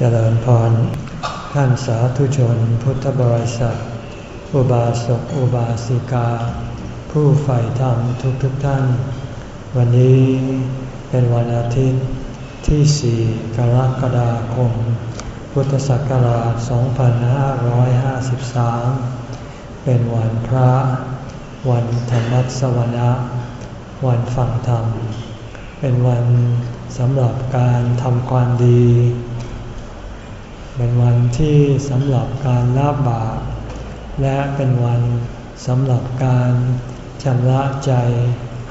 เจริญพร ท่านสาธุชนพุทธบริษัท อุบาสกอุบาสิกา ผู้ใฝ่ธรรมทุกทุกท่าน วันนี้เป็นวันอาทิตย์ที่ 4 กรกฎาคม พุทธศักราช 2553 เป็นวันพระ วันธรรมสวนะวันฟังธรรม เป็นวันสำหรับการทำความดี เป็นวันที่สำหรับการละบาปและเป็นวันสำหรับการชำระใจ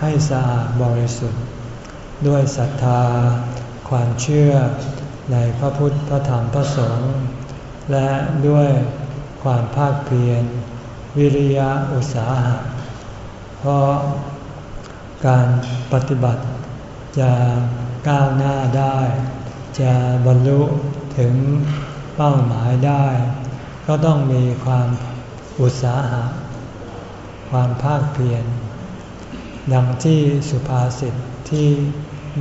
ให้สะอาดบริสุทธิ์ ด้วยศรัทธา ความเชื่อในพระพุทธพระธรรมพระสงฆ์และด้วยความภาคเพียรวิริยะอุตสาหะ เพราะการปฏิบัติจะก้าวหน้าได้ จะบรรลุถึง เป้าหมายได้ ก็ต้องมีความอุตสาหะ ความภาคเพียรดังที่สุภาษิตที่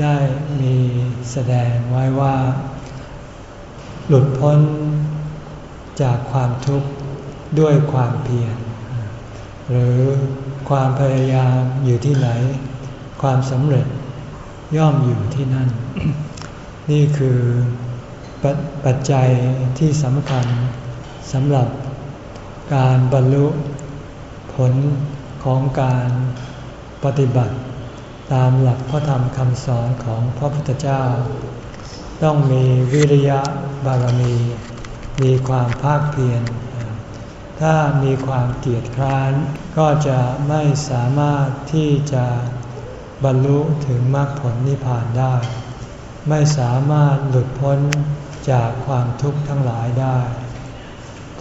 ได้มีแสดงไว้ว่า หลุดพ้นจากความทุกข์ด้วยความเพียรหรือความพยายามอยู่ที่ไหน ความสำเร็จย่อมอยู่ที่นั่น นี่คือ ปปัจจัยที่สำคัญสำหรับการบรรลุผลของการปฏิบัติ ตามหลักพระธรรมคำสอนของพระพุทธเจ้า ต้องมีวิริยะบารมี มีความภาคเพียรถ้ามีความเกียจคร้านก็จะไม่สามารถที่จะบรรลุถึงมรรคผลนิพพานได้ ไม่สามารถหลุดพ้น จากความทุกข์ทั้งหลายได้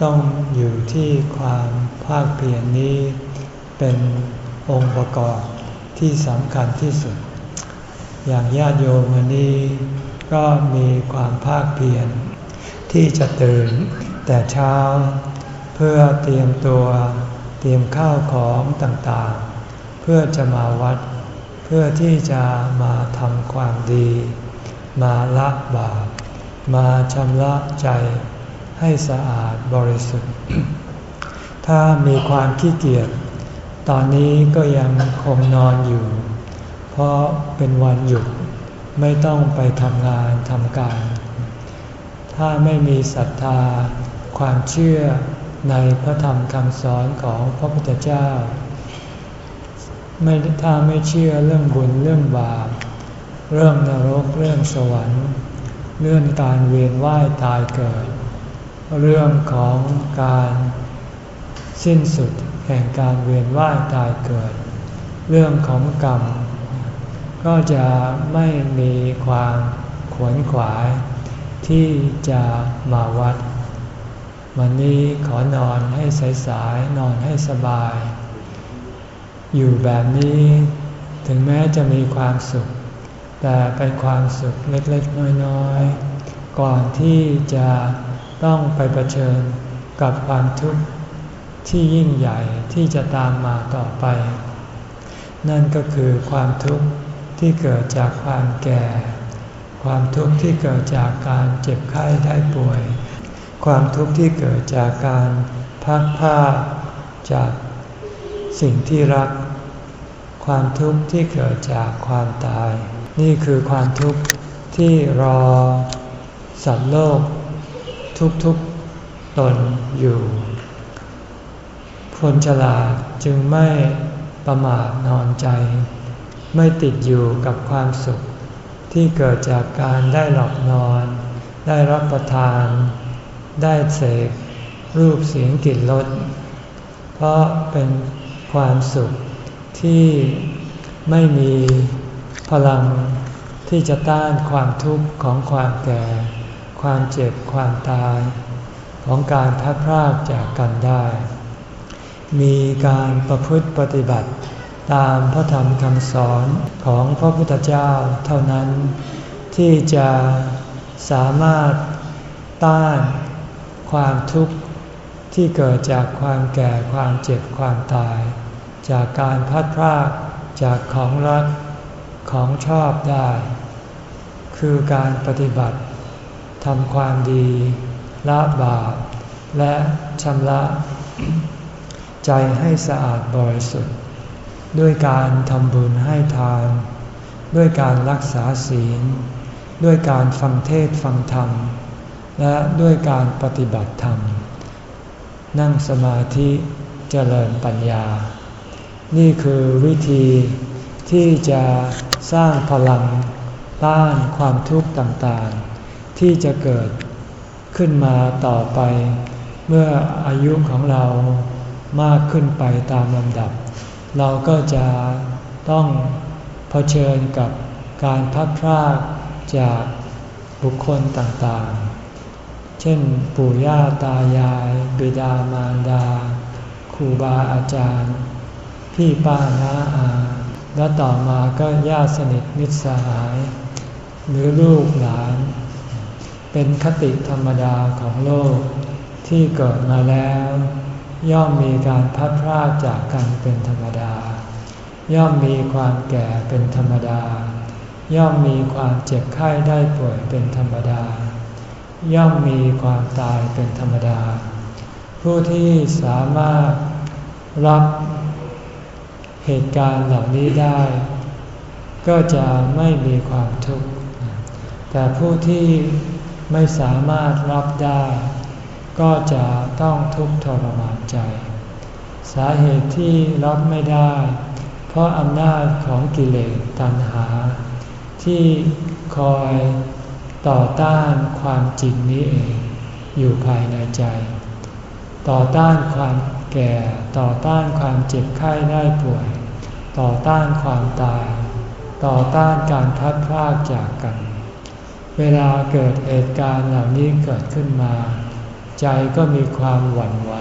ต้องอยู่ที่ความภาคเพียรนนี้เป็นองค์ประกอบที่สำคัญที่สุด อย่างญาติโยมวันนี้ก็มีความภาคเพียรที่จะตื่นแต่เช้า เพื่อเตรียมตัวเตรียมข้าวของต่างๆ เพื่อจะมาวัด เพื่อที่จะมาทำความดี มาละบาป มาชำระใจให้สะอาดบริสุทธิ์ ถ้ามีความขี้เกียจตอนนี้ก็ยังคงนอนอยู่ เพราะเป็นวันหยุดไม่ต้องไปทำงานทำการ ถ้าไม่มีศรัทธา ความเชื่อในพระธรรมคำสอนของพระพุทธเจ้าไม่ถ้าไม่เชื่อเรื่องบุญเรื่องบาป เรื่องนรกเรื่องสวรรค์ เรื่องการเวียนว่ายตายเกิด เรื่องของการสิ้นสุดแห่งการเวียนว่ายตายเกิด เรื่องของกรรม ก็จะไม่มีความขวนขวาย ที่จะมาวัด วันนี้ขอนอนให้สายๆนอนให้สบาย อยู่แบบนี้ถึงแม้จะมีความสุข แต่เป็นความสุขเล็กๆ น้อยๆ ก่อนที่จะต้องไปเผชิญกับความทุกข์ที่ยิ่งใหญ่ที่จะตามมาต่อไป นั่นก็คือความทุกข์ที่เกิดจากความแก่ ความทุกข์ที่เกิดจากการเจ็บไข้ได้ป่วย ความทุกข์ที่เกิดจากการพักผ้าจากสิ่งที่รัก ความทุกข์ที่เกิดจากความตาย นี่คือความทุกข์ที่รอสัตว์โลก ทุกๆตนอยู่ คนฉลาดจึงไม่ประมาทนอนใจ ไม่ติดอยู่กับความสุข ที่เกิดจากการได้หลับนอน ได้รับประทาน ได้เสกรูปเสียงกลิ่นรสเพราะเป็นความสุขที่ไม่มี พลังที่จะต้านความทุกข์ของความแก่ ความเจ็บความตาย ของการพัดพรากจากกันได้ มีการประพฤติปฏิบัติ ตามพระธรรมคำสอนของพระพุทธเจ้าเท่านั้น ที่จะสามารถต้านความทุกข์ที่เกิดจากความแก่ความเจ็บความตาย จากการพัดพรากจากของรัก ของชอบได้ คือการปฏิบัติทำความดีละบาป และชำระใจให้สะอาดบริสุทธิ์ ด้วยการทำบุญให้ทาน ด้วยการรักษาศีล ด้วยการฟังเทศฟังธรรม และด้วยการปฏิบัติธรรม นั่งสมาธิเจริญปัญญา นี่คือวิธีที่จะ สร้างพลังต้านความทุกข์ต่างๆ ที่จะเกิดขึ้นมาต่อไป เมื่ออายุของเรามากขึ้นไปตามลำดับ เราก็จะต้องเผชิญกับการพัดพรากจากบุคคลต่างๆ เช่นปู่ย่าตายาย บิดามารดา ครูบาอาจารย์ พี่ป้าน้าอา และต่อมาก็ญาติสนิทมิตรสหาย หรือลูกหลาน เป็นคติธรรมดาของโลกที่เกิดมาแล้ว ย่อมมีการพัดพรากจากกันเป็นธรรมดา ย่อมมีความแก่เป็นธรรมดา ย่อมมีความเจ็บไข้ได้ป่วยเป็นธรรมดา ย่อมมีความตายเป็นธรรมดา ผู้ที่สามารถรับ เหตุการณ์เหล่านี้ได้ ก็จะไม่มีความทุกข์ แต่ผู้ที่ไม่สามารถรับได้ ก็จะต้องทุกข์ทรมานใจ สาเหตุที่รับไม่ได้ เพราะอำนาจของกิเลสตัณหา ที่คอยต่อต้านความจริงนี้เอง อยู่ภายในใจ ต่อต้านความ แก่ต่อต้านความเจ็บไข้ได้ป่วย ต่อต้านความตาย ต่อต้านการพัดพรากจากกัน เวลาเกิดเหตุการณ์เหล่านี้เกิดขึ้นมา ใจก็มีความหวั่นไหว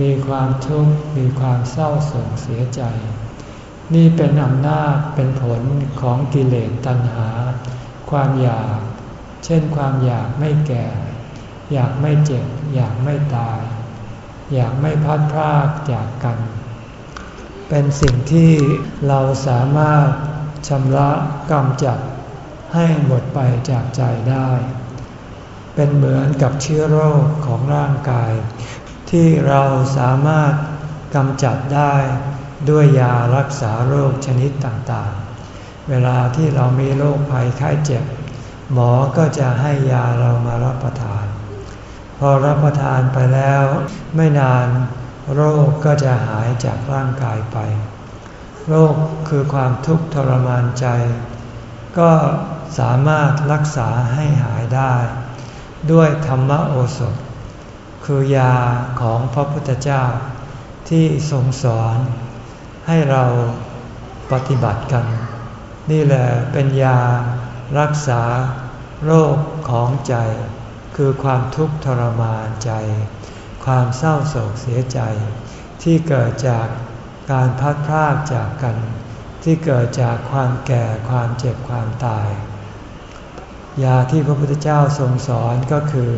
มีความทุกข์ มีความเศร้าโศกเสียใจ นี่เป็นอำนาจเป็นผลของกิเลสตัณหา ความอยาก เช่นความอยากไม่แก่ อยากไม่เจ็บ อยากไม่ตาย อย่ากไม่พัดพรากจากกัน เป็นสิ่งที่เราสามารถชำระกำจัดให้หมดไปจากใจได้ เป็นเหมือนกับเชื้อโรคของร่างกาย ที่เราสามารถกำจัดได้ด้วยยารักษาโรคชนิดต่างๆ เวลาที่เรามีโรคภัยไข้เจ็บ หมอก็จะให้ยาเรามารับประทาน อรับประทานไปแล้ว ไม่นานโรคก็จะหายจากร่างกายไป โรคคือความทุกข์ทรมานใจ ก็สามารถรักษาให้หายได้ ด้วยธรรมโอสถ คือยาของพระพุทธเจ้า ที่ทรงสอน ให้เราปฏิบัติกัน นี่แหละเป็นยารักษาโรคของใจ คือความทุกข์ทรมานใจ ความเศร้าโศกเสียใจ ที่เกิดจากการพัดพรากจากกัน ที่เกิดจากความแก่ความเจ็บความตาย ยาที่พระพุทธเจ้าทรงสอนก็คือ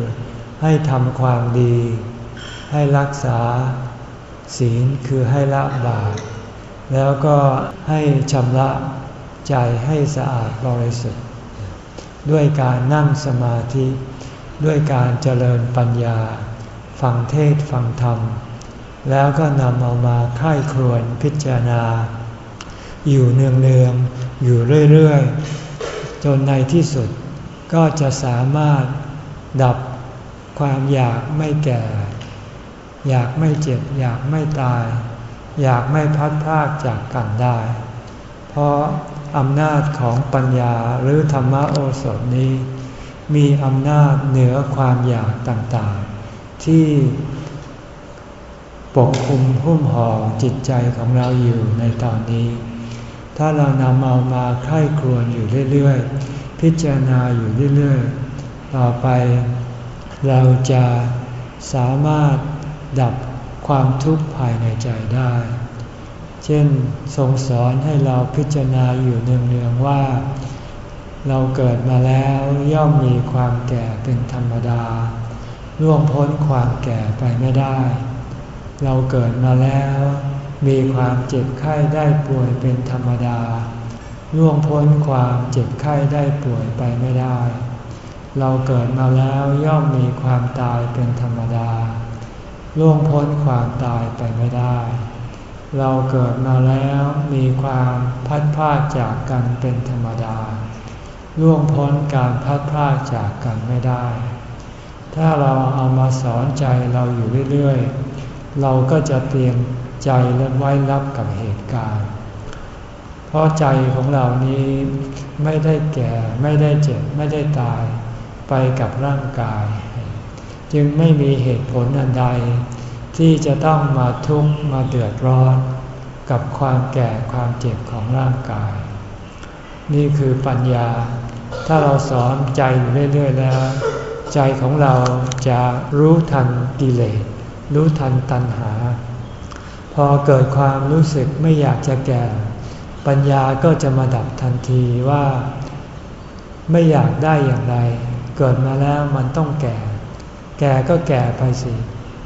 ให้ทำความดี ให้รักษา ศีลคือให้ละบาปแล้วก็ให้ชำระใจให้สะอาดบริสุทธิ์ ด้วยการนั่งสมาธิ ด้วยการเจริญปัญญา ฟังเทศฟังธรรม แล้วก็นำเอามาค่ายครวนพิจารณา อยู่เนืองๆ อยู่เรื่อยๆ จนในที่สุดก็จะสามารถดับความอยากไม่แก่ อยากไม่เจ็บ อยากไม่ตาย อยากไม่พัดพากจากกันได้ เพราะอำนาจของปัญญาหรือธรรมโอสถนี้ มีอำนาจเหนือความอยากต่างๆ ที่ปกคุมหุ้มห่อจิตใจของเราอยู่ในตอนนี้ ถ้าเรานำเอามาไข้ครวนอยู่เรื่อยๆ พิจารณาอยู่เรื่อยๆ ต่อไป เราจะสามารถดับความทุกข์ภายในใจได้ เช่นทรงสอนให้เราพิจารณาอยู่เนืองๆว่า เราเกิดมาแล้วย่อมมีความแก่เป็นธรรมดาล่วงพ้นความแก่ไปไม่ได้ เราเกิดมาแล้ว มีความเจ็บไข้ได้ป่วยเป็นธรรมดาล่วงพ้นความเจ็บไข้ได้ป่วยไปไม่ได้ เราเกิดมาแล้วย่อมมีความตายเป็นธรรมดาล่วงพ้นความตายไปไม่ได้ เราเกิดมาแล้วมีความพัดพาดจากกันเป็นธรรมดา ล่วงพ้นการพัดพลาดจากกันไม่ได้ ถ้าเราเอามาสอนใจเราอยู่เรื่อยๆ เราก็จะเตรียมใจและไว้รับกับเหตุการณ์ เพราะใจของเรานี้ไม่ได้แก่ไม่ได้เจ็บไม่ได้ตายไปกับร่างกาย จึงไม่มีเหตุผลอันใด ที่จะต้องมาทุกข์มาเดือดร้อน กับความแก่ความเจ็บของร่างกาย นี่คือปัญญา ถ้าเราสอนใจอยู่เรื่อยๆแล้ว ใจของเราจะรู้ทันกิเลส รู้ทันตัณหา พอเกิดความรู้สึกไม่อยากจะแก่ ปัญญาก็จะมาดับทันทีว่า ไม่อยากได้อย่างไร เกิดมาแล้วมันต้องแก่ แก่ก็แก่ไปสิ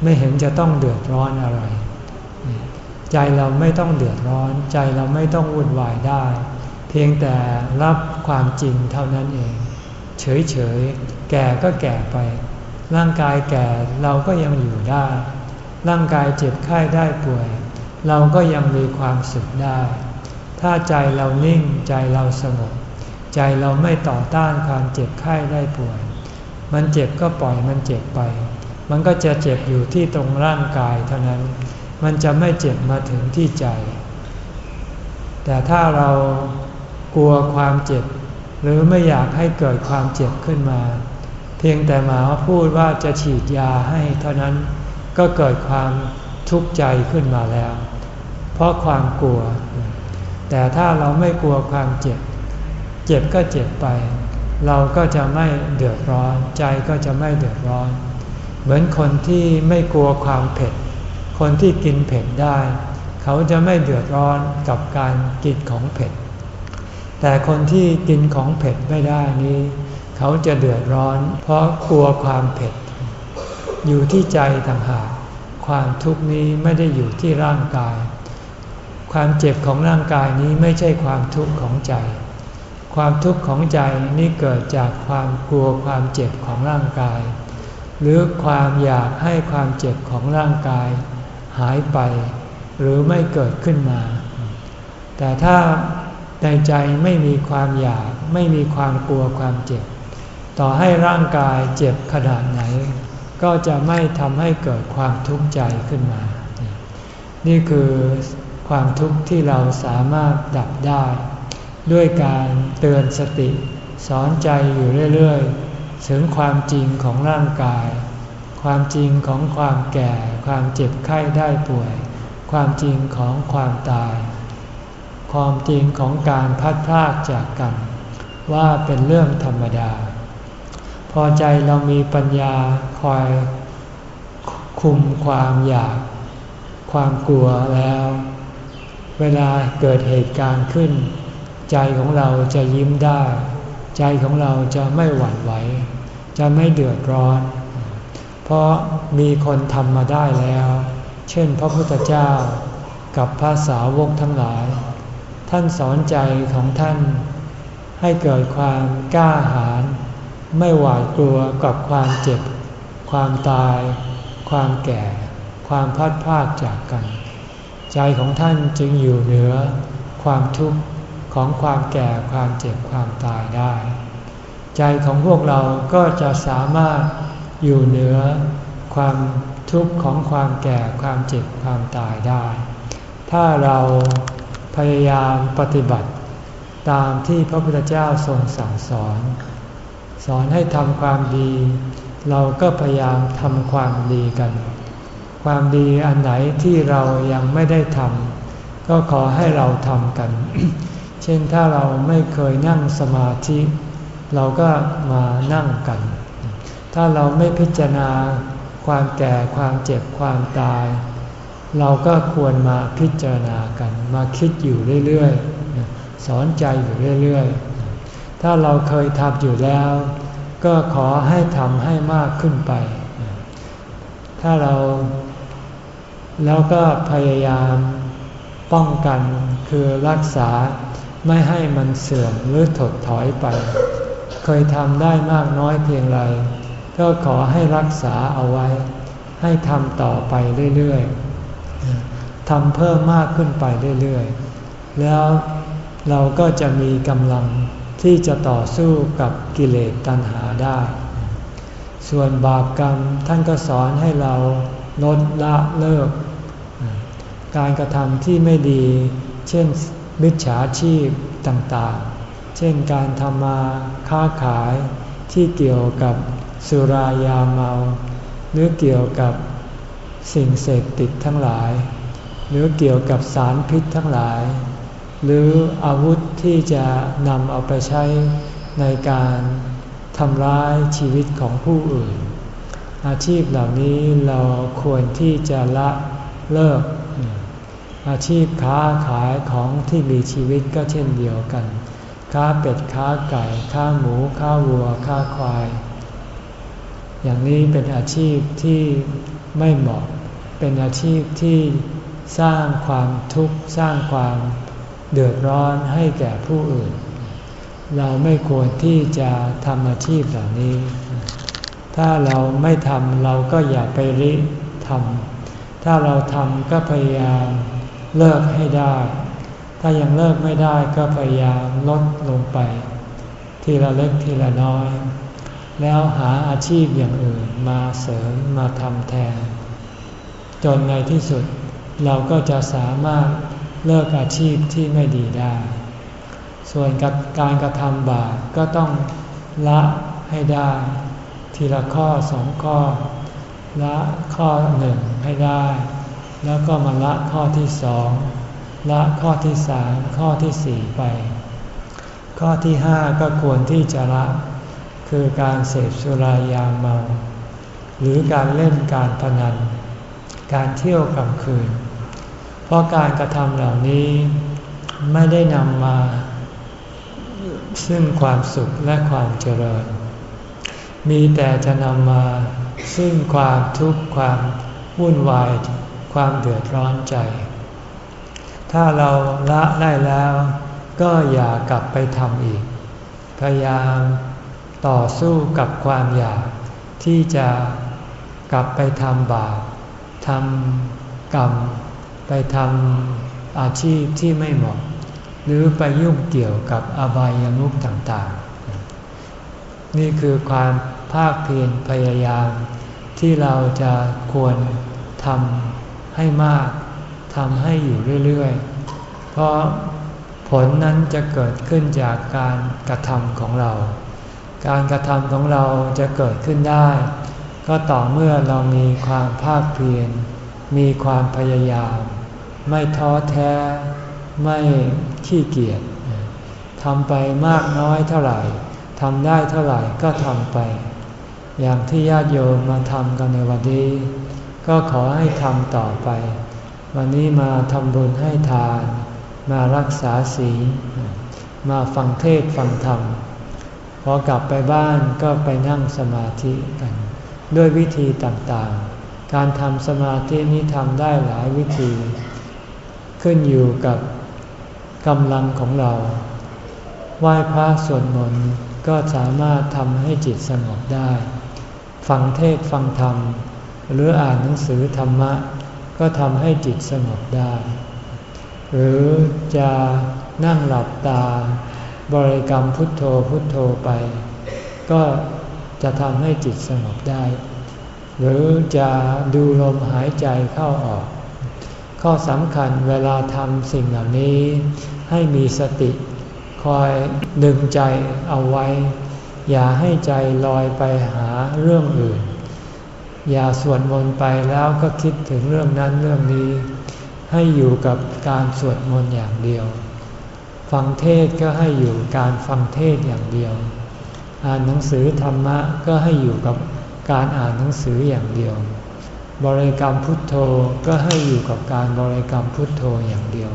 ไม่เห็นจะต้องเดือดร้อนอะไร ใจเราไม่ต้องเดือดร้อน ใจเราไม่ต้องวุ่นวายได้ เพียงแต่รับความจริงเท่านั้นเอง เฉยๆ แก่ก็แก่ไป ร่างกายแก่เราก็ยังอยู่ได้ ร่างกายเจ็บไข้ได้ป่วย เราก็ยังมีความสุขได้ ถ้าใจเรานิ่งใจเราสงบใจเราไม่ต่อต้านความเจ็บไข้ได้ป่วย มันเจ็บก็ปล่อยมันเจ็บไป มันก็จะเจ็บอยู่ที่ตรงร่างกายเท่านั้น มันจะไม่เจ็บมาถึงที่ใจ แต่ถ้าเรา กลัวความเจ็บ หรือไม่อยากให้เกิดความเจ็บขึ้นมา เพียงแต่หมาพูดว่าจะฉีดยาให้เท่านั้นก็เกิดความทุกข์ใจขึ้นมาแล้ว เพราะความกลัว แต่ถ้าเราไม่กลัวความเจ็บ เจ็บก็เจ็บไป เราก็จะไม่เดือดร้อน ใจก็จะไม่เดือดร้อน เหมือนคนที่ไม่กลัวความเผ็ด คนที่กินเผ็ดได้ เขาจะไม่เดือดร้อนกับการกินของเผ็ด แต่คนที่กินของเผ็ดไม่ได้นี้ เขาจะเดือดร้อน เพราะกลัวความเผ็ด อยู่ที่ใจต่างหากความทุกข์นี้ไม่ได้อยู่ที่ร่างกาย ความเจ็บของร่างกายนี้ไม่ใช่ความทุกข์ของใจ ความทุกข์ของใจนี้เกิดจากความกลัวความเจ็บของร่างกาย หรือความอยากให้ความเจ็บของร่างกาย หายไป หรือไม่เกิดขึ้นมา แต่ถ้า ในใจไม่มีความอยาก ไม่มีความกลัวความเจ็บ ต่อให้ร่างกายเจ็บขนาดไหน ก็จะไม่ทำให้เกิดความทุกข์ใจขึ้นมา นี่คือความทุกข์ที่เราสามารถดับได้ ด้วยการเตือนสติ สอนใจอยู่เรื่อยๆ ถึงความจริงของร่างกาย ความจริงของความแก่ ความเจ็บไข้ได้ป่วย ความจริงของความตาย ความจริงของการพัดพลากจากกัน ว่าเป็นเรื่องธรรมดา พอใจเรามีปัญญาคอยคุมความอยาก ความกลัวแล้ว เวลาเกิดเหตุการณ์ขึ้น ใจของเราจะยิ้มได้ ใจของเราจะไม่หวั่นไหว จะไม่เดือดร้อน เพราะมีคนทำมาได้แล้ว เช่นพระพุทธเจ้ากับภาษาวกทั้งหลาย ท่านสอนใจของท่าน ให้เกิดความกล้าหาญไม่หวาดกลัวกับความเจ็บ ความตาย ความแก่ ความพัดพลากจากกัน ใจของท่านจึงอยู่เหนือ ความทุกข์ของความแก่ความเจ็บความตายได้ ใจของพวกเราก็จะสามารถอยู่เหนือ ความทุกข์ของความแก่ความเจ็บความตายได้ ถ้าเรา ยายามปฏิบัติ ตามที่พระพุทธเจ้าทรงสั่งสอน สอนให้ทำความดี เราก็พยายามทำความดีกัน ความดีอันไหนที่เรายังไม่ได้ทำก็ขอให้เราทำกัน เช่นถ้าเราไม่เคยนั่งสมาธิ เราก็มานั่งกัน ถ้าเราไม่พิจารณาความแก่ความเจ็บความตาย เราก็ควรมาพิจารณากันมาคิดอยู่เรื่อยๆ สอนใจอยู่เรื่อยๆ ถ้าเราเคยทำอยู่แล้ว ก็ขอให้ทำให้มากขึ้นไป ถ้าเราแล้วก็พยายามป้องกันคือรักษาไม่ให้มันเสื่อมหรือถดถอยไป เคยทำได้มากน้อยเพียงไร ก็ขอให้รักษาเอาไว้ ให้ทำต่อไปเรื่อยๆ ทำเพิ่มมากขึ้นไปเรื่อยๆ แล้วเราก็จะมีกำลังที่จะต่อสู้กับกิเลสตัณหาได้ ส่วนบาปกรรมท่านก็สอนให้เราลดละเลิก การกระทำที่ไม่ดี เช่นมิจฉาชีพต่างๆ เช่นการทำมาค้าขายที่เกี่ยวกับสุรายาเมา หรือเกี่ยวกับ สิ่งเสพติดทั้งหลาย หรือเกี่ยวกับสารพิษทั้งหลาย หรืออาวุธที่จะนำเอาไปใช้ในการทำร้ายชีวิตของผู้อื่น อาชีพเหล่านี้เราควรที่จะละเลิก อาชีพค้าขายของที่มีชีวิตก็เช่นเดียวกัน ค้าเป็ดค้าไก่ค้าหมูค้าวัวค้าควาย อย่างนี้เป็นอาชีพที่ ไม่เหมาะ เป็นอาชีพที่สร้างความทุกข์สร้างความเดือดร้อนให้แก่ผู้อื่น เราไม่ควรที่จะทำอาชีพเหล่านี้ ถ้าเราไม่ทำเราก็อย่าไปริทำถ้าเราทำก็พยายามเลิกให้ได้ ถ้ายังเลิกไม่ได้ก็พยายามลดลงไป ทีละเล็กทีละน้อย แล้วหาอาชีพอย่างอื่นมาเสริมมาทำแทน จนในที่สุดเราก็จะสามารถเลิกอาชีพที่ไม่ดีได้ ส่วนกับการกระทำบาปก็ต้องละให้ได้ ทีละข้อสองข้อ ละข้อหนึ่งให้ได้ แล้วก็มาละข้อที่สองละข้อที่สามข้อที่สี่ไป ข้อที่ห้าก็ควรที่จะละ คือการเสพสุรายาเมา หรือการเล่นการพนัน การเที่ยวกลางคืน เพราะการกระทำเหล่านี้ไม่ได้นำมา ซึ่งความสุขและความเจริญ มีแต่จะนำมาซึ่งความทุกข์ความวุ่นวาย ความเดือดร้อนใจ ถ้าเราละได้แล้ว ก็อย่ากลับไปทำอีก พยายาม ต่อสู้กับความอยากที่จะกลับไปทำบาปทำกรรม ไปทำอาชีพที่ไม่เหมาะ หรือไปยุ่งเกี่ยวกับอบายามุขต่างๆ นี่คือความภาคเพียรพยายาม ที่เราจะควรทำให้มากทำให้อยู่เรื่อยๆ เพราะผลนั้นจะเกิดขึ้นจากการกระทำของเรา การกระทำของเราจะเกิดขึ้นได้ ก็ต่อเมื่อเรามีความภาคเพียร มีความพยายาม ไม่ท้อแท้ ไม่ขี้เกียจทำไปมากน้อยเท่าไหร่ทำได้เท่าไหร่ก็ทำไป อย่างที่ญาติโยมมาทำกันในวันนี้ ก็ขอให้ทำต่อไป วันนี้มาทำบุญให้ทาน มารักษาศีล มาฟังเทศฟังธรรม พอกลับไปบ้านก็ไปนั่งสมาธิกัน ด้วยวิธีต่างๆ การทำสมาธินี้ทำได้หลายวิธี ขึ้นอยู่กับกำลังของเรา ไหว้พระสวดมนต์ก็สามารถทำให้จิตสงบได้ ฟังเทศฟังธรรม หรืออ่านหนังสือธรรมะ ก็ทำให้จิตสงบได้ หรือจะนั่งหลับตา บริกรรมพุทโธพุทโธไป ก็จะทำให้จิตสงบได้ หรือจะดูลมหายใจเข้าออก ข้อสำคัญเวลาทำสิ่งเหล่านี้ ให้มีสติคอยดึงใจเอาไว้ อย่าให้ใจลอยไปหาเรื่องอื่น อย่าสวดมนต์ไปแล้วก็คิดถึงเรื่องนั้นเรื่องนี้ ให้อยู่กับการสวดมนต์อย่างเดียว ฟังเทศก็ให้อยู่การฟังเทศอย่างเดียว อ่านหนังสือธรรมะก็ให้อยู่กับการอ่านหนังสืออย่างเดียว บริกรรมพุทโธก็ให้อยู่กับการบริกรรมพุทโธอย่างเดียว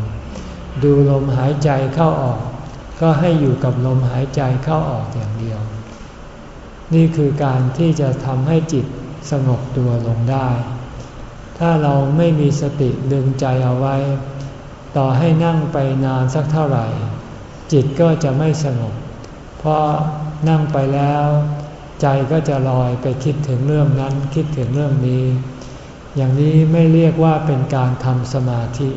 ดูลมหายใจเข้าออก ก็ให้อยู่กับลมหายใจเข้าออกอย่างเดียว นี่คือการที่จะทำให้จิตสงบตัวลงได้ ถ้าเราไม่มีสติดึงใจเอาไว้ ต่อให้นั่งไปนานสักเท่าไหร่ จิตก็จะไม่สงบ เพราะนั่งไปแล้ว ใจก็จะลอยไปคิดถึงเรื่องนั้นคิดถึงเรื่องนี้ อย่างนี้ไม่เรียกว่าเป็นการทำสมาธิ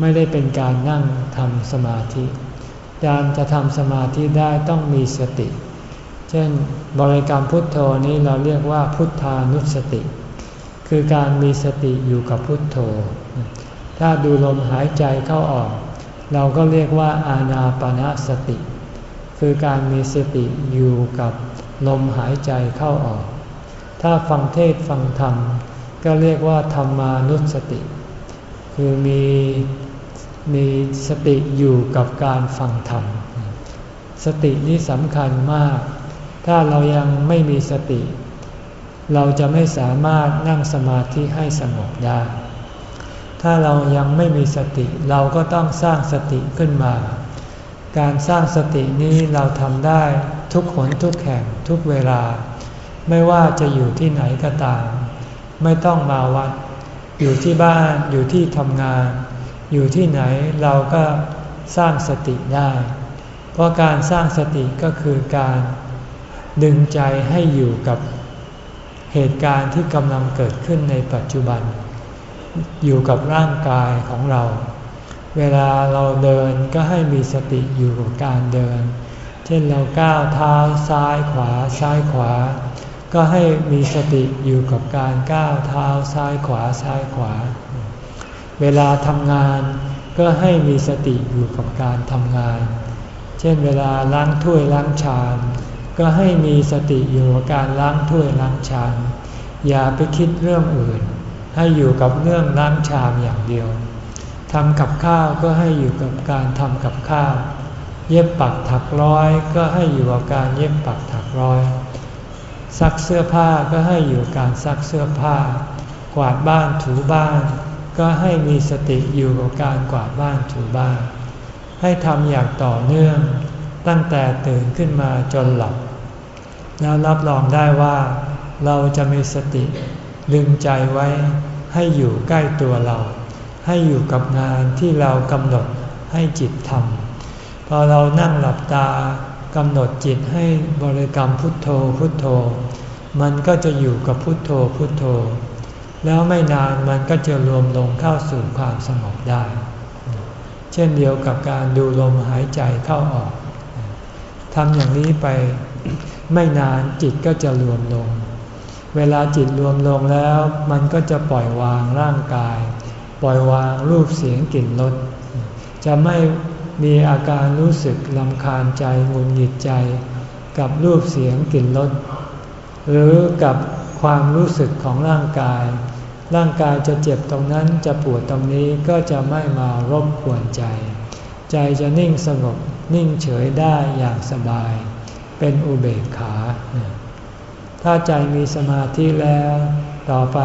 ไม่ได้เป็นการนั่งทำสมาธิ การจะทำสมาธิได้ต้องมีสติ เช่นบริกรรมพุทโธนี้เราเรียกว่าพุทธานุสติ คือการมีสติอยู่กับพุทโธ ถ้าดูลมหายใจเข้าออก เราก็เรียกว่าอาณาปณะสติ คือการมีสติอยู่กับลมหายใจเข้าออก ถ้าฟังเทศฟังธรรม ก็เรียกว่าธรรมานุสติ คือมีมีสติอยู่กับการฟังธรรม สตินี้สำคัญมาก ถ้าเรายังไม่มีสติ เราจะไม่สามารถนั่งสมาธิให้สงบได้ ถ้าเรายังไม่มีสติเราก็ต้องสร้างสติขึ้นมา การสร้างสตินี้เราทำได้ทุกขนทุกแห่งทุกเวลา ไม่ว่าจะอยู่ที่ไหนก็ตาม ไม่ต้องมาวัด อยู่ที่บ้านอยู่ที่ทำงาน อยู่ที่ไหนเราก็สร้างสติได้ เพราะการสร้างสติก็คือการดึงใจให้อยู่กับเหตุการณ์ที่กำลังเกิดขึ้นในปัจจุบัน อยู่กับร่างกายของเรา เวลาเราเดินก็ให้มีสติอยู่กับการเดิน เช่นเราก้าวเท้าซ้ายขวาซ้ายขวา ก็ให้มีสติอยู่กับการก้าวเท้าซ้ายขวาซ้ายขวา เวลาทำงานก็ให้มีสติอยู่กับการทำงาน เช่นเวลาล้างถ้วยล้างชาม ก็ให้มีสติอยู่กับการล้างถ้วยล้างชาม อย่าไปคิดเรื่องอื่น ให้อยู่กับเรื่องล้างชามอย่างเดียวทำกับข้าวก็ให้อยู่กับการทำกับข้าว เย็บปักถักร้อยก็ให้อยู่กับการเย็บปักถักร้อย ซักเสื้อผ้าก็ให้อยู่การซักเสื้อผ้า กวาดบ้านถูบ้าน ก็ให้มีสติอยู่กับการกวาดบ้านถูบ้าน ให้ทำอย่างต่อเนื่องตั้งแต่ตื่นขึ้นมาจนหลับ แล้วรับรองได้ว่าเราจะมีสติ ดึงใจไว้ให้อยู่ใกล้ตัวเรา ให้อยู่กับงานที่เรากำหนดให้จิตทำพอเรานั่งหลับตากำหนดจิตให้บริกรรมพุทโธพุทโธ มันก็จะอยู่กับพุทโธพุทโธ แล้วไม่นานมันก็จะรวมลงเข้าสู่ความสงบได้ เช่นเดียวกับการดูลมหายใจเข้าออกทำอย่างนี้ไปไม่นานจิตก็จะรวมลง เวลาจิตรวมลงแล้ว มันก็จะปล่อยวางร่างกาย ปล่อยวางรูปเสียงกลิ่นรสจะไม่มีอาการรู้สึกลำคาญใจงุนหงิดใจ กับรูปเสียงกลิ่นรสหรือกับความรู้สึกของร่างกาย ร่างกายจะเจ็บตรงนั้นจะปวดตรงนี้ก็จะไม่มารบกวนใจ ใจจะนิ่งสงบนิ่งเฉยได้อย่างสบาย เป็นอุเบกขา ถ้าใจมีสมาธิแล้ว ต่อไป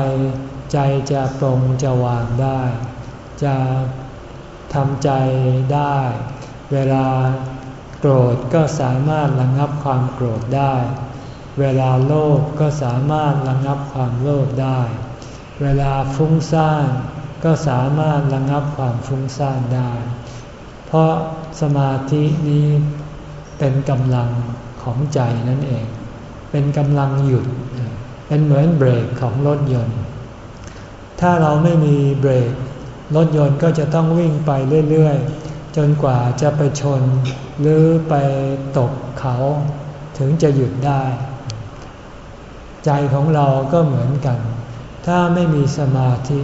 ใจจะปรงจะวางได้ จะทำใจได้ เวลาโกรธก็สามารถระงับความโกรธได้ เวลาโลภกก็สามารถระงับความโลภได้ เวลาฟุ้งซ่านก็สามารถระงับความฟุ้งซ่านได้ เพราะสมาธินี้เป็นกำลังของใจนั่นเอง เป็นกำลังหยุด เป็นเหมือนเบรกของรถยนต์ ถ้าเราไม่มีเบรกรถยนต์ก็จะต้องวิ่งไปเรื่อยๆ จนกว่าจะไปชน หรือไปตกเขาถึงจะหยุดได้ ใจของเราก็เหมือนกัน ถ้าไม่มีสมาธิ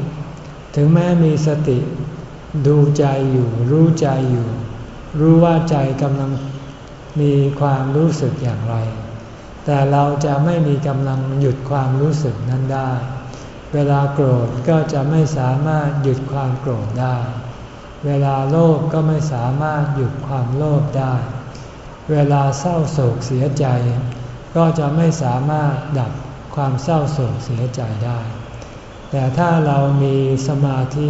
ถึงแม้มีสติ ดูใจอยู่ รู้ใจอยู่ รู้ว่าใจกำลังมีความรู้สึกอย่างไร แต่เราจะไม่มีกำลังหยุดความรู้สึกนั้นได้ เวลาโกรธก็จะไม่สามารถหยุดความโกรธได้ เวลาโลภกก็ไม่สามารถหยุดความโลภได้ เวลาเศร้าโศกเสียใจ ก็จะไม่สามารถดับความเศร้าโศกเสียใจได้ แต่ถ้าเรามีสมาธิ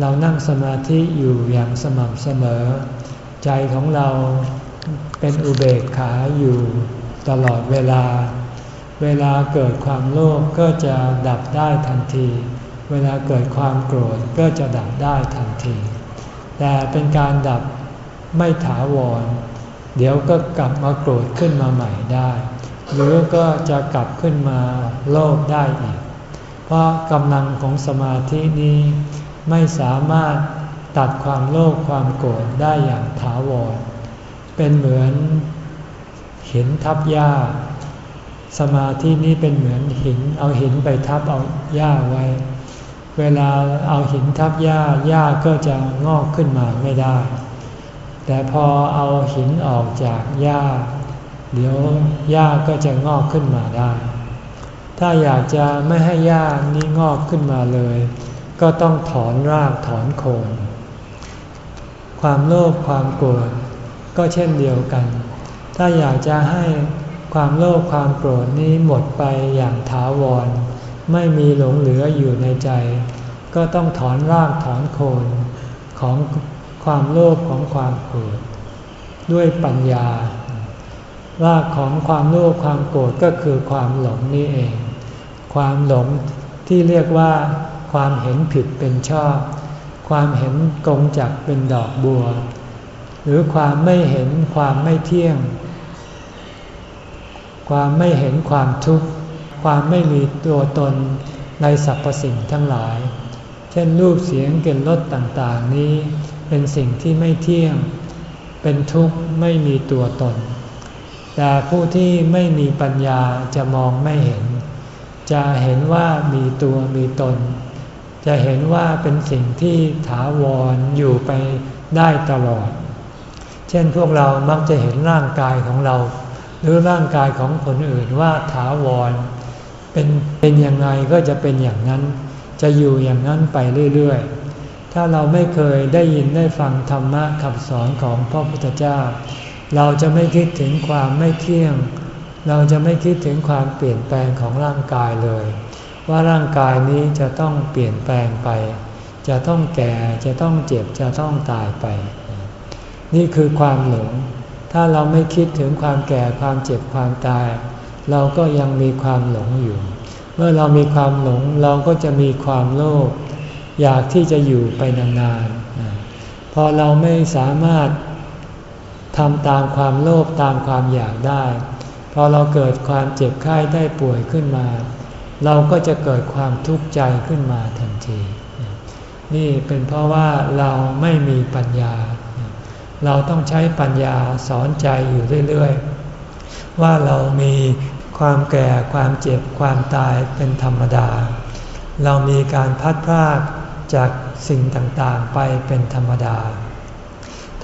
เรานั่งสมาธิอยู่อย่างสม่ำเสมอ ใจของเราเป็นอุเบกขาอยู่ ตลอดเวลา เวลาเกิดความโลภกก็จะดับได้ทันที เวลาเกิดความโกรธก็จะดับได้ทันที แต่เป็นการดับไม่ถาวร เดี๋ยวก็กลับมาโกรธขึ้นมาใหม่ได้ หรือก็จะกลับขึ้นมาโลภได้อีก เพราะกำลังของสมาธินี้ไม่สามารถตัดความโลภความโกรธได้อย่างถาวร เป็นเหมือน หินทับหญ้า สมาธินี้เป็นเหมือนหิน เอาหินไปทับเอาหญ้าไว้ เวลาเอาหินทับหญ้าหญ้าก็จะงอกขึ้นมาไม่ได้ แต่พอเอาหินออกจากหญ้า เดี๋ยวหญ้าก็จะงอกขึ้นมาได้ ถ้าอยากจะไม่ให้หญ้านี้งอกขึ้นมาเลย ก็ต้องถอนรากถอนโคนความโลภความโกรธก็เช่นเดียวกัน ถ้าอยากจะให้ความโลภความโกรธนี้หมดไปอย่างถาวร ไม่มีหลงเหลืออยู่ในใจ ก็ต้องถอนรากถอนโคนของความโลภของความโกรธด้วยปัญญา รากของความโลภความโกรธก็คือความหลงนี่เอง ความหลงที่เรียกว่า ความเห็นผิดเป็นชอบ ความเห็นกงจักเป็นดอกบัว หรือความไม่เห็นความไม่เที่ยง ความไม่เห็นความทุกข์ ความไม่มีตัวตนในสรรพสิ่งทั้งหลาย เช่นรูปเสียงกลิ่นรสต่างๆ นี้เป็นสิ่งที่ไม่เที่ยง เป็นทุกข์ไม่มีตัวตน แต่ผู้ที่ไม่มีปัญญาจะมองไม่เห็น จะเห็นว่ามีตัวมีตน จะเห็นว่าเป็นสิ่งที่ถาวรอยู่ไปได้ตลอด เช่นพวกเรามักจะเห็นร่างกายของเรา หรือร่างกายของคนอื่นว่าถาวร เป็นเป็นยังไงก็จะเป็นอย่างนั้น จะอยู่อย่างนั้นไปเรื่อยๆ ถ้าเราไม่เคยได้ยินได้ฟังธรรมะคำสอนของพระพุทธเจ้า เราจะไม่คิดถึงความไม่เที่ยง เราจะไม่คิดถึงความเปลี่ยนแปลงของร่างกายเลย ว่าร่างกายนี้จะต้องเปลี่ยนแปลงไป จะต้องแก่จะต้องเจ็บจะต้องตายไป นี่คือความหลง ถ้าเราไม่คิดถึงความแก่ความเจ็บความตาย เราก็ยังมีความหลงอยู่ เมื่อเรามีความหลงเราก็จะมีความโลภอยากที่จะอยู่ไปนานๆ พอเราไม่สามารถทำตามความโลภตามความอยากได้ พอเราเกิดความเจ็บไข้ได้ป่วยขึ้นมา เราก็จะเกิดความทุกข์ใจขึ้นมาทันที นี่เป็นเพราะว่าเราไม่มีปัญญา เราต้องใช้ปัญญาสอนใจอยู่เรื่อยๆ ว่าเรามีความแก่ความเจ็บความตายเป็นธรรมดา เรามีการพัดพรากจากสิ่งต่างๆไปเป็นธรรมดา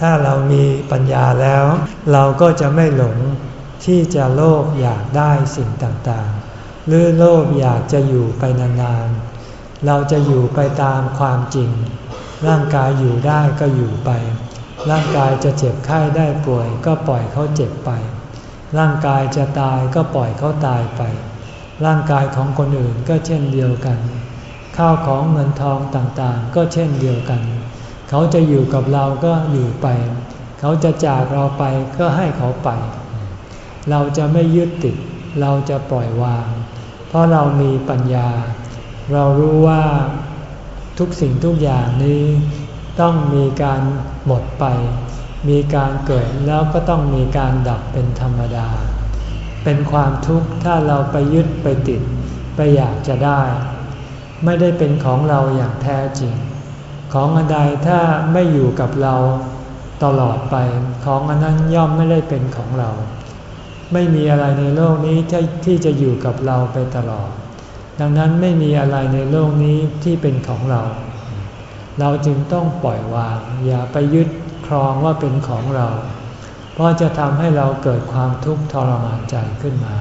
ถ้าเรามีปัญญาแล้ว เราก็จะไม่หลงที่จะโลภอยากได้สิ่งต่างๆ หรือโลภอยากจะอยู่ไปนานๆ เราจะอยู่ไปตามความจริง ร่างกายอยู่ได้ก็อยู่ไป ร่างกายจะเจ็บไข้ได้ป่วย ก็ปล่อยเขาเจ็บไป ร่างกายจะตายก็ปล่อยเขาตายไป ร่างกายของคนอื่นก็เช่นเดียวกัน ข้าวของเงินทองต่างๆ ก็เช่นเดียวกัน เขาจะอยู่กับเราก็อยู่ไป เขาจะจากเราไปก็ให้เขาไป เราจะไม่ยึดติด เราจะปล่อยวาง เพราะเรามีปัญญา เรารู้ว่าทุกสิ่งทุกอย่างนี้ ต้องมีการหมดไป มีการเกิดแล้วก็ต้องมีการดับเป็นธรรมดา เป็นความทุกข์ถ้าเราไปยึดไปติด ไปอยากจะได้ ไม่ได้เป็นของเราอย่างแท้จริง ของอันใดถ้าไม่อยู่กับเราตลอดไป ของอันนั้นย่อมไม่ได้เป็นของเรา ไม่มีอะไรในโลกนี้ที่จะอยู่กับเราไปตลอด ดังนั้นไม่มีอะไรในโลกนี้ที่เป็นของเรา เราจึงต้องปล่อยวาง อย่าไปยึดครองว่าเป็นของเรา เพราะจะทำให้เราเกิดความทุกข์ทรมานใจขึ้นมา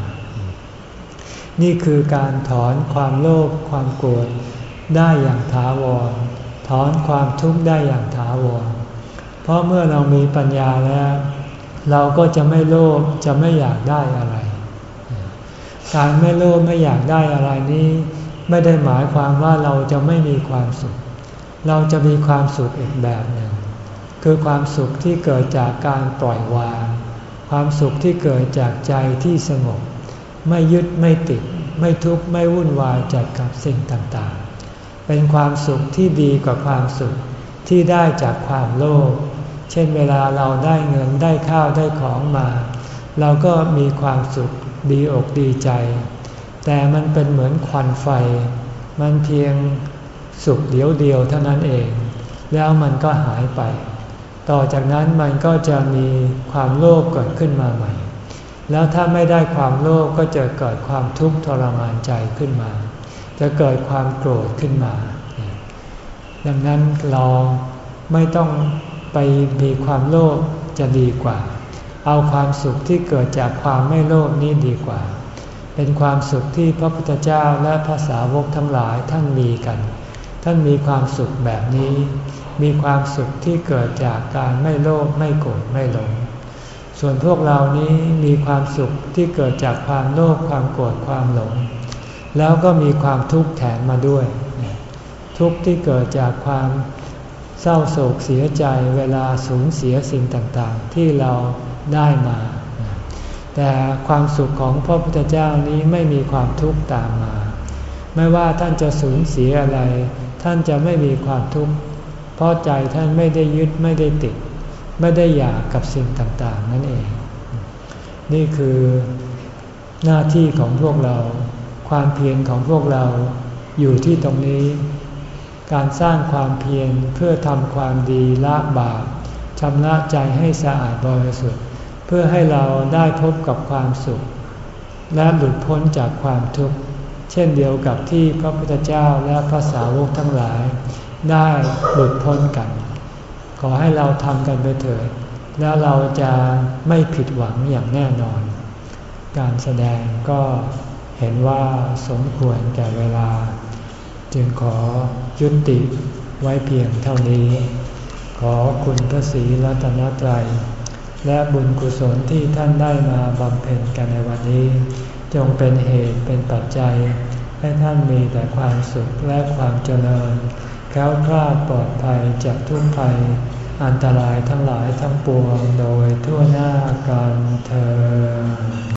นี่คือการถอนความโลภความโกรธได้อย่างถาวร ถอนความทุกข์ได้อย่างถาวร เพราะเมื่อเรามีปัญญาแล้ว เราก็จะไม่โลภจะไม่อยากได้อะไร การไม่โลภไม่อยากได้อะไรนี้ ไม่ได้หมายความว่าเราจะไม่มีความสุข เราจะมีความสุขอีกแบบหนึ่ง คือความสุขที่เกิดจากการปล่อยวาง ความสุขที่เกิดจากใจที่สงบ ไม่ยึดไม่ติด ไม่ทุกข์ไม่วุ่นวายจากกับสิ่งต่างๆ เป็นความสุขที่ดีกว่าความสุขที่ได้จากความโลภ เช่นเวลาเราได้เงินได้ข้าวได้ของมา เราก็มีความสุขดีอกดีใจ แต่มันเป็นเหมือนควันไฟ มันเพียง สุขเดียวเดียวเท่านั้นเอง แล้วมันก็หายไป ต่อจากนั้นมันก็จะมีความโลภเกิดขึ้นมาใหม่ แล้วถ้าไม่ได้ความโลภก็จะเกิดความทุกข์ทรมานใจขึ้นมา จะเกิดความโกรธขึ้นมา ดังนั้นเราไม่ต้องไปมีความโลภจะดีกว่า เอาความสุขที่เกิดจากความไม่โลภนี้ดีกว่า เป็นความสุขที่พระพุทธเจ้าและภาษาวกทั้งหลายท่านมีกัน ท่านมีความสุขแบบนี้ มีความสุขที่เกิดจากการไม่โลภไม่โกรธไม่หลง ส่วนพวกเรานี้มีความสุขที่เกิดจากความโลภความโกรธความหลง แล้วก็มีความทุกข์แถมมาด้วย ทุกข์ที่เกิดจากความเศร้าโศกเสียใจเวลาสูญเสียสิ่งต่างๆ ที่เราได้มา แต่ความสุขของพระพุทธเจ้านี้ไม่มีความทุกข์ตามมา ไม่ว่าท่านจะสูญเสียอะไร ท่านจะไม่มีความทุกข์เพราะใจท่านไม่ได้ยึดไม่ได้ติด ไม่ได้อยากกับสิ่งต่างๆ นั่นเอง นี่คือหน้าที่ของพวกเรา ความเพียรของพวกเราอยู่ที่ตรงนี้ การสร้างความเพียรเพื่อทำความดีละบาปชำระใจให้สะอาดบริสุทธิ์ เพื่อให้เราได้พบกับความสุข และหลุดพ้นจากความทุกข์ เช่นเดียวกับที่พระพุทธเจ้าและพระสาวกทั้งหลาย ได้หลุดพ้นกัน ขอให้เราทำกันไปเถิด แล้วเราจะไม่ผิดหวังอย่างแน่นอน การแสดงก็เห็นว่าสมควรแก่เวลา จึงขอยุติไว้เพียงเท่านี้ ขอคุณพระศรีรัตนตรัย และบุญกุศลที่ท่านได้มาบำเพ็ญกันในวันนี้ จงเป็นเหตุเป็นปัจจัย ให้ท่านมีแต่ความสุขและความเจริญแค้วคลาดปลอดภัยจากทุกภัย อันตรายทั้งหลายทั้งปวงโดยทั่วหน้ากันเธอ